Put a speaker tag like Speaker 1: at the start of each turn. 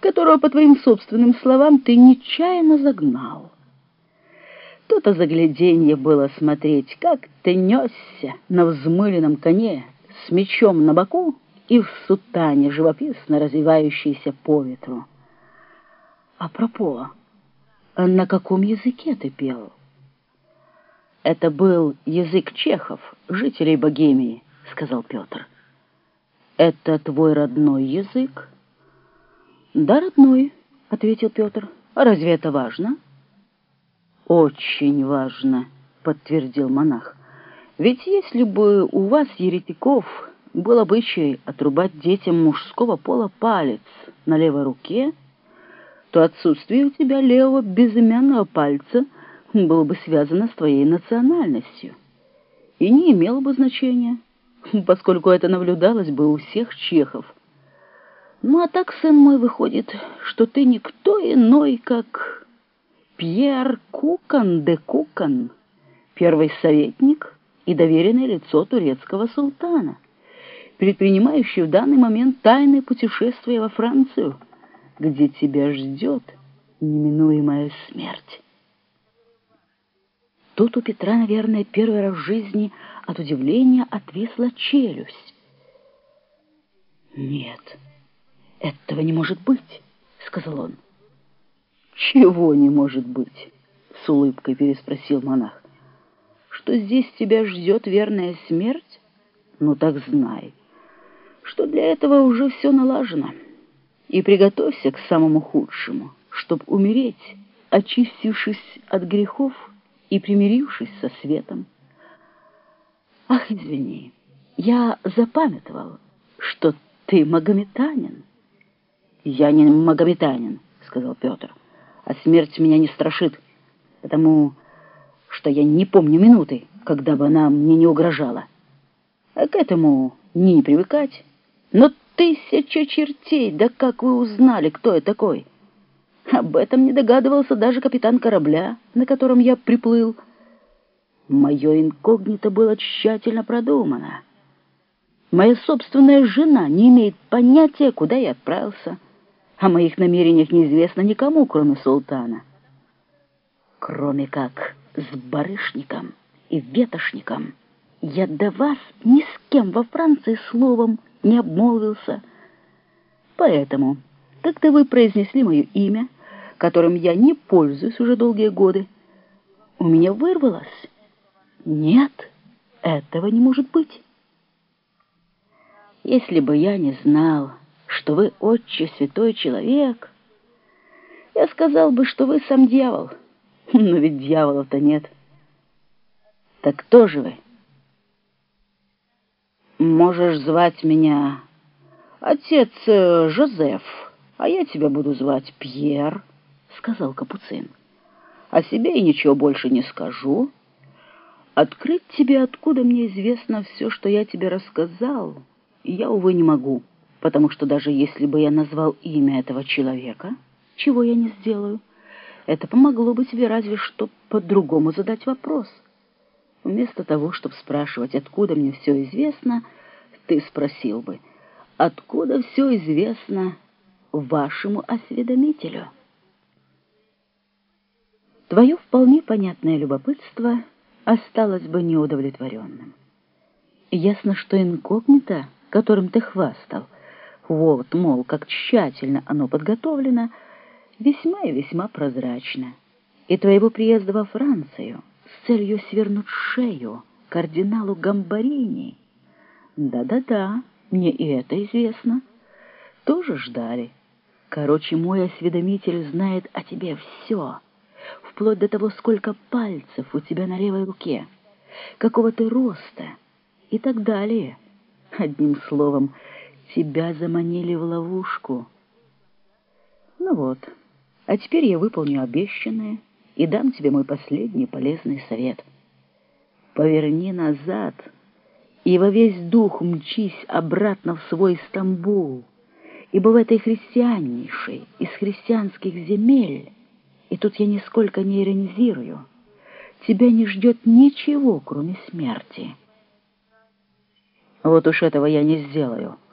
Speaker 1: которого, по твоим собственным словам, ты нечаянно загнал. То-то загляденье было смотреть, как ты несся на взмыленном коне с мечом на боку и в сутане, живописно развивающейся по ветру. А пропо, на каком языке ты пел? Это был язык чехов, жителей Богемии, сказал Петр. Это твой родной язык? Да, родной, ответил Петр. А разве это важно? «Очень важно», — подтвердил монах. «Ведь если бы у вас, еретиков, был обычай отрубать детям мужского пола палец на левой руке, то отсутствие у тебя левого безымянного пальца было бы связано с твоей национальностью и не имело бы значения, поскольку это наблюдалось бы у всех чехов. Ну а так, сын мой, выходит, что ты никто иной, как Пьер Кукан де Кукан, первый советник и доверенное лицо турецкого султана, предпринимающий в данный момент тайное путешествие во Францию, где тебя ждет неминуемая смерть. Тут у Петра, наверное, первый раз в жизни от удивления отвисла челюсть. «Нет, этого не может быть», — сказал он. «Чего не может быть?» — с улыбкой переспросил монах. «Что здесь тебя ждет верная смерть? Ну так знай, что для этого уже все налажено. И приготовься к самому худшему, чтобы умереть, очистившись от грехов и примирившись со светом. Ах, извини, я запамятовал, что ты магометанин». «Я не магометанин», — сказал Петр а смерть меня не страшит, потому что я не помню минуты, когда бы она мне не угрожала. А к этому не привыкать. Но тысяча чертей, да как вы узнали, кто я такой? Об этом не догадывался даже капитан корабля, на котором я приплыл. Мое инкогнито было тщательно продумано. Моя собственная жена не имеет понятия, куда я отправился. О моих намерениях неизвестно никому, кроме султана. Кроме как с барышником и ветошником. Я до вас ни с кем во Франции словом не обмолвился. Поэтому, когда вы произнесли мое имя, которым я не пользуюсь уже долгие годы, у меня вырвалось. Нет, этого не может быть. Если бы я не знал что вы отче святой человек, я сказал бы, что вы сам дьявол. Но ведь дьяволов-то нет. Так кто же вы? Можешь звать меня отец э, Жозеф, а я тебя буду звать Пьер, сказал Капуцин. О себе я ничего больше не скажу. Открыть тебе, откуда мне известно все, что я тебе рассказал, я, увы, не могу потому что даже если бы я назвал имя этого человека, чего я не сделаю, это помогло бы тебе разве что по-другому задать вопрос. Вместо того, чтобы спрашивать, откуда мне все известно, ты спросил бы, откуда все известно вашему осведомителю. Твое вполне понятное любопытство осталось бы неудовлетворенным. Ясно, что инкогнито, которым ты хвастал — вот, мол, как тщательно оно подготовлено, весьма и весьма прозрачно. И твоего приезда во Францию с целью свернуть шею кардиналу Гамбарини. Да-да-да, мне и это известно. Тоже ждали. Короче, мой осведомитель знает о тебе все, вплоть до того, сколько пальцев у тебя на левой руке, какого ты роста и так далее. Одним словом, Тебя заманили в ловушку. Ну вот, а теперь я выполню обещанное и дам тебе мой последний полезный совет. Поверни назад и во весь дух мчись обратно в свой Стамбул, ибо в этой христианнейшей из христианских земель, и тут я нисколько не иронизирую, тебя не ждет ничего, кроме смерти. Вот уж этого я не сделаю.